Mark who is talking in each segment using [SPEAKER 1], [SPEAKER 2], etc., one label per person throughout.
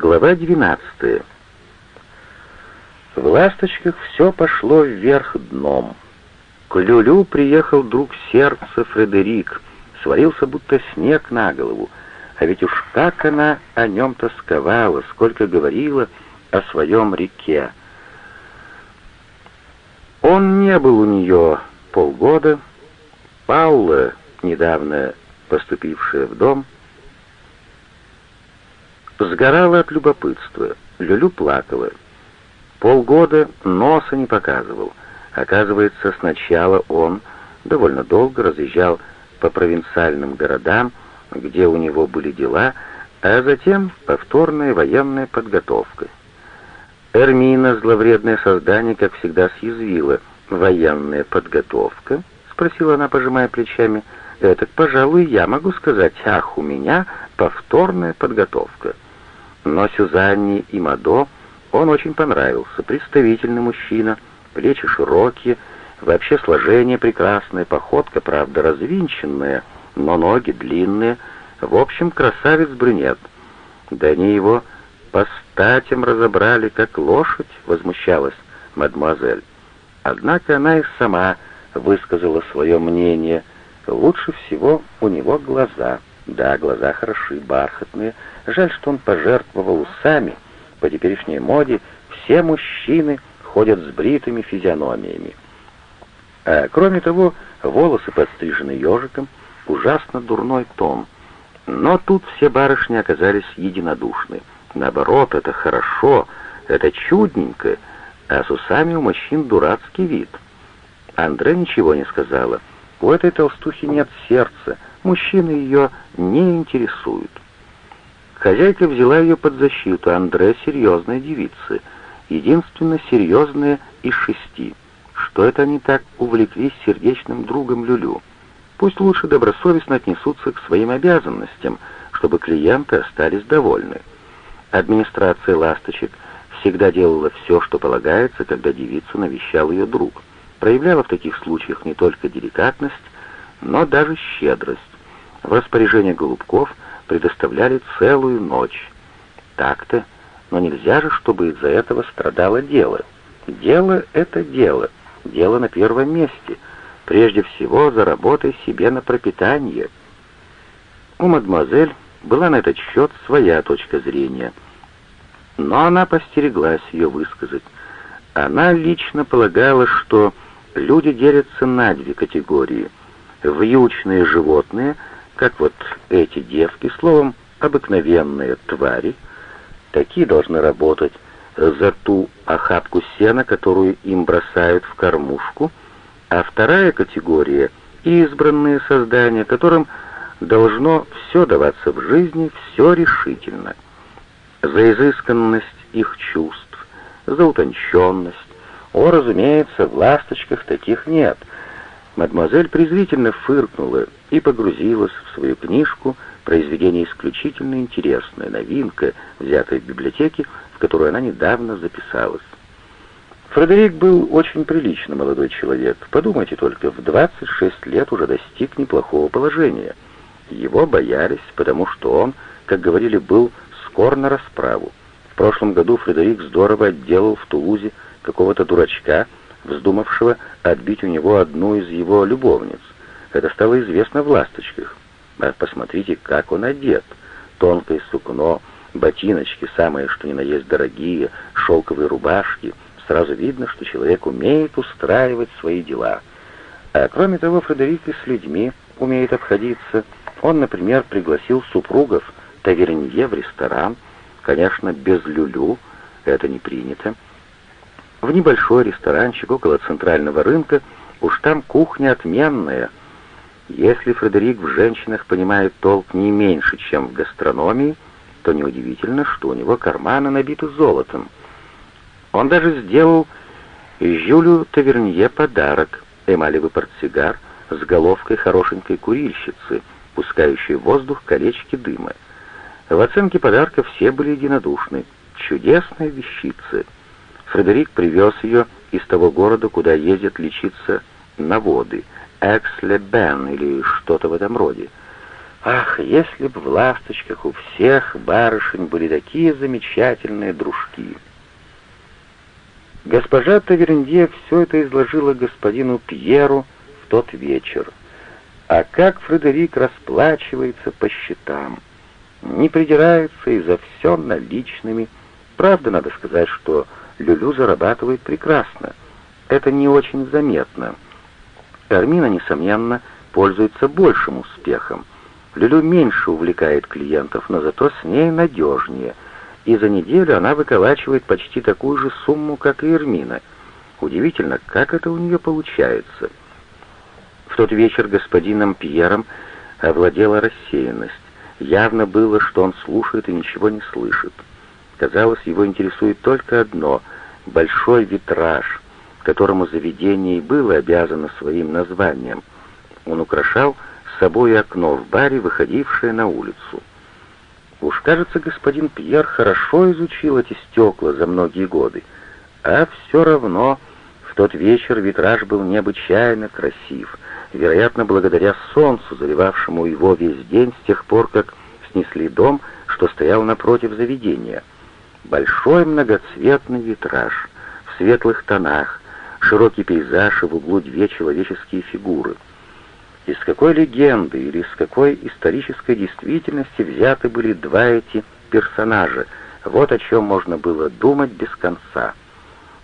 [SPEAKER 1] Глава 12. В «Ласточках» все пошло вверх дном. К Люлю приехал друг сердца Фредерик, сварился будто снег на голову, а ведь уж как она о нем тосковала, сколько говорила о своем реке. Он не был у нее полгода. Паула, недавно поступившая в дом, сгорала от любопытства. Люлю плакала. Полгода носа не показывал. Оказывается, сначала он довольно долго разъезжал по провинциальным городам, где у него были дела, а затем повторная военная подготовка. Эрмина, зловредное создание, как всегда съязвила. «Военная подготовка?» — спросила она, пожимая плечами. «Это, пожалуй, я могу сказать, ах, у меня повторная подготовка». Но Сюзанне и Мадо он очень понравился. Представительный мужчина, плечи широкие, вообще сложение прекрасное, походка, правда, развинченная, но ноги длинные. В общем, красавец-брюнет. Да они его по статям разобрали, как лошадь, возмущалась мадемуазель. Однако она и сама высказала свое мнение. Лучше всего у него глаза. Да, глаза хороши, бархатные. Жаль, что он пожертвовал усами. По теперешней моде все мужчины ходят с бритыми физиономиями. А кроме того, волосы подстрижены ежиком, ужасно дурной тон. Но тут все барышни оказались единодушны. Наоборот, это хорошо, это чудненько, а с усами у мужчин дурацкий вид. Андре ничего не сказала. У этой толстухи нет сердца, мужчины ее не интересуют. Хозяйка взяла ее под защиту, Андре серьезная девица, единственно серьезная из шести. Что это они так увлеклись сердечным другом Люлю? Пусть лучше добросовестно отнесутся к своим обязанностям, чтобы клиенты остались довольны. Администрация «Ласточек» всегда делала все, что полагается, когда девицу навещал ее друг. Проявляла в таких случаях не только деликатность, но даже щедрость. В распоряжение Голубков предоставляли целую ночь. Так-то, но нельзя же, чтобы из-за этого страдало дело. Дело — это дело, дело на первом месте. Прежде всего, заработай себе на пропитание. У мадемуазель была на этот счет своя точка зрения, но она постереглась ее высказать. Она лично полагала, что люди делятся на две категории — вьючные животные, как вот эти девки, словом, обыкновенные твари, такие должны работать за ту охапку сена, которую им бросают в кормушку, а вторая категория — избранные создания, которым должно все даваться в жизни, все решительно. За изысканность их чувств, за утонченность. О, разумеется, в ласточках таких нет. Мадемуазель презрительно фыркнула и погрузилась в свою книжку, произведение исключительно интересное, новинка, взятая в библиотеке, в которую она недавно записалась. Фредерик был очень приличный молодой человек. Подумайте только, в 26 лет уже достиг неплохого положения — его боялись, потому что он, как говорили, был скор на расправу. В прошлом году Фредерик здорово отделал в Тулузе какого-то дурачка, вздумавшего отбить у него одну из его любовниц. Это стало известно в «Ласточках». А посмотрите, как он одет. Тонкое сукно, ботиночки, самые что ни на есть дорогие, шелковые рубашки. Сразу видно, что человек умеет устраивать свои дела. А кроме того, Фредерик и с людьми умеет обходиться – он, например, пригласил супругов Тавернье в ресторан, конечно, без люлю, это не принято. В небольшой ресторанчик около центрального рынка, уж там кухня отменная. Если Фредерик в женщинах понимает толк не меньше, чем в гастрономии, то неудивительно, что у него карманы набиты золотом. Он даже сделал Жюлю Тавернье подарок, эмалевый портсигар с головкой хорошенькой курильщицы — пускающей в воздух колечки дыма. В оценке подарка все были единодушны. Чудесная вещица. Фредерик привез ее из того города, куда ездят лечиться на воды, Экс-Ле-Бен или что-то в этом роде. Ах, если б в «Ласточках» у всех барышень были такие замечательные дружки! Госпожа Таверндье все это изложила господину Пьеру в тот вечер. А как Фредерик расплачивается по счетам, не придирается и за все наличными. Правда, надо сказать, что Люлю зарабатывает прекрасно. Это не очень заметно. Армина, несомненно, пользуется большим успехом. Люлю меньше увлекает клиентов, но зато с ней надежнее, и за неделю она выколачивает почти такую же сумму, как и Эрмина. Удивительно, как это у нее получается. В тот вечер господином Пьером овладела рассеянность. Явно было, что он слушает и ничего не слышит. Казалось, его интересует только одно — большой витраж, которому заведение и было обязано своим названием. Он украшал собой окно в баре, выходившее на улицу. Уж, кажется, господин Пьер хорошо изучил эти стекла за многие годы, а все равно в тот вечер витраж был необычайно красив, вероятно, благодаря солнцу, заливавшему его весь день с тех пор, как снесли дом, что стоял напротив заведения. Большой многоцветный витраж в светлых тонах, широкий пейзаж и в углу две человеческие фигуры. Из какой легенды или из какой исторической действительности взяты были два эти персонажа, вот о чем можно было думать без конца.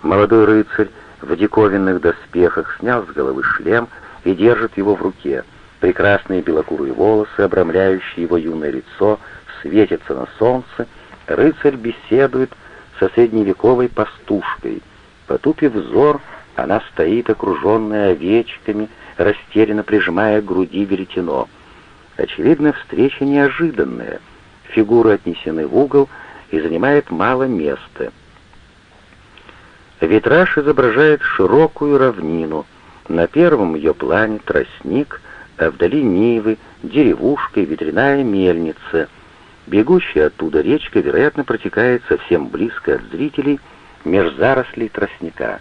[SPEAKER 1] Молодой рыцарь в диковинных доспехах снял с головы шлем и держит его в руке. Прекрасные белокурые волосы, обрамляющие его юное лицо, светятся на солнце, рыцарь беседует со средневековой пастушкой. Потупив взор, она стоит, окруженная овечками, растерянно прижимая к груди веретено. Очевидно, встреча неожиданная. Фигуры отнесены в угол и занимает мало места. Витраж изображает широкую равнину. На первом ее плане тростник, а вдали Нивы, деревушка и ветряная мельница. Бегущая оттуда речка, вероятно, протекает совсем близко от зрителей меж зарослей тростника.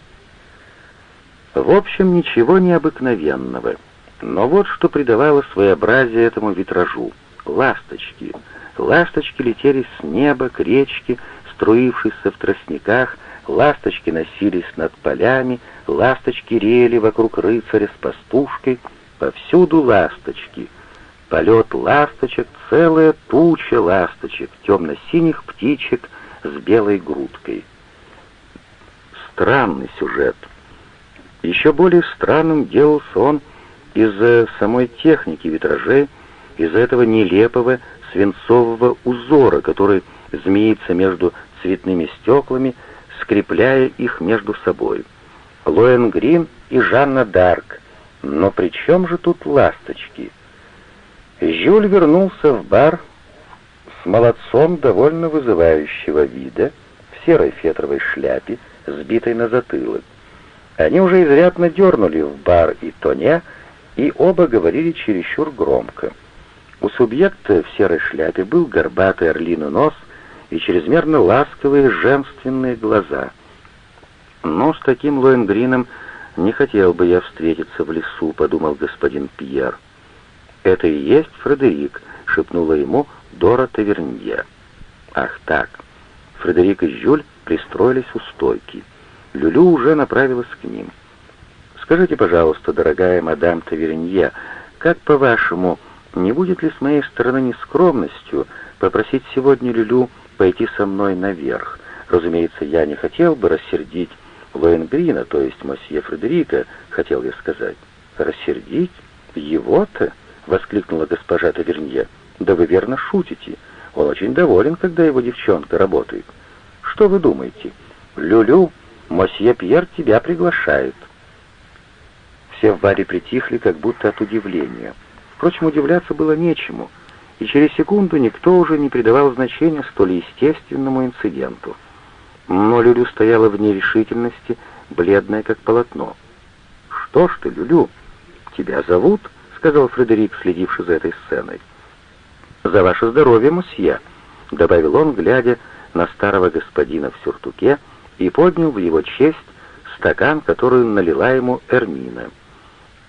[SPEAKER 1] В общем, ничего необыкновенного. Но вот что придавало своеобразие этому витражу. Ласточки. Ласточки летели с неба к речке, струившейся в тростниках, ласточки носились над полями, ласточки рели вокруг рыцаря с пастушкой, повсюду ласточки. Полет ласточек, целая туча ласточек, темно-синих птичек с белой грудкой. Странный сюжет — еще более странным делался он из-за самой техники витражей, из-за этого нелепого свинцового узора, который змеится между цветными стеклами, скрепляя их между собой. Лоэн Грин и Жанна Дарк. Но при чем же тут ласточки? Жюль вернулся в бар с молодцом довольно вызывающего вида, в серой фетровой шляпе, сбитой на затылок. Они уже изрядно дернули в бар и Тоне, и оба говорили чересчур громко. У субъекта в серой шляпе был горбатый орлиный нос и чрезмерно ласковые женственные глаза. «Но с таким Лоенгрином не хотел бы я встретиться в лесу», — подумал господин Пьер. «Это и есть Фредерик», — шепнула ему Дора Тавернье. «Ах так!» Фредерик и Жюль пристроились у стойки. Люлю уже направилась к ним. «Скажите, пожалуйста, дорогая мадам Таверинье, как по-вашему, не будет ли с моей стороны нескромностью попросить сегодня Люлю пойти со мной наверх? Разумеется, я не хотел бы рассердить Лоенгрина, то есть мосье Фредерика, хотел я сказать. Рассердить? Его-то?» — воскликнула госпожа Тавернье. «Да вы верно шутите. Он очень доволен, когда его девчонка работает. Что вы думаете? Люлю Мосье Пьер тебя приглашает». Все в баре притихли, как будто от удивления. Впрочем, удивляться было нечему, и через секунду никто уже не придавал значения столь естественному инциденту. Но Люлю стояла в нерешительности, бледная как полотно. «Что ж ты, Люлю, тебя зовут?» — сказал Фредерик, следивший за этой сценой. «За ваше здоровье, мосье», — добавил он, глядя на старого господина в сюртуке, — и поднял в его честь стакан, который налила ему Эрмина.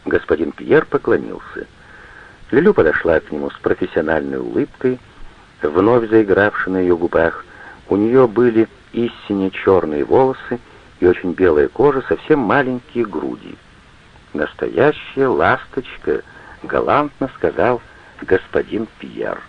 [SPEAKER 1] Господин Пьер поклонился. Лилю подошла к нему с профессиональной улыбкой, вновь заигравшей на ее губах. У нее были истинно черные волосы и очень белая кожа, совсем маленькие груди. «Настоящая ласточка», — галантно сказал господин Пьер.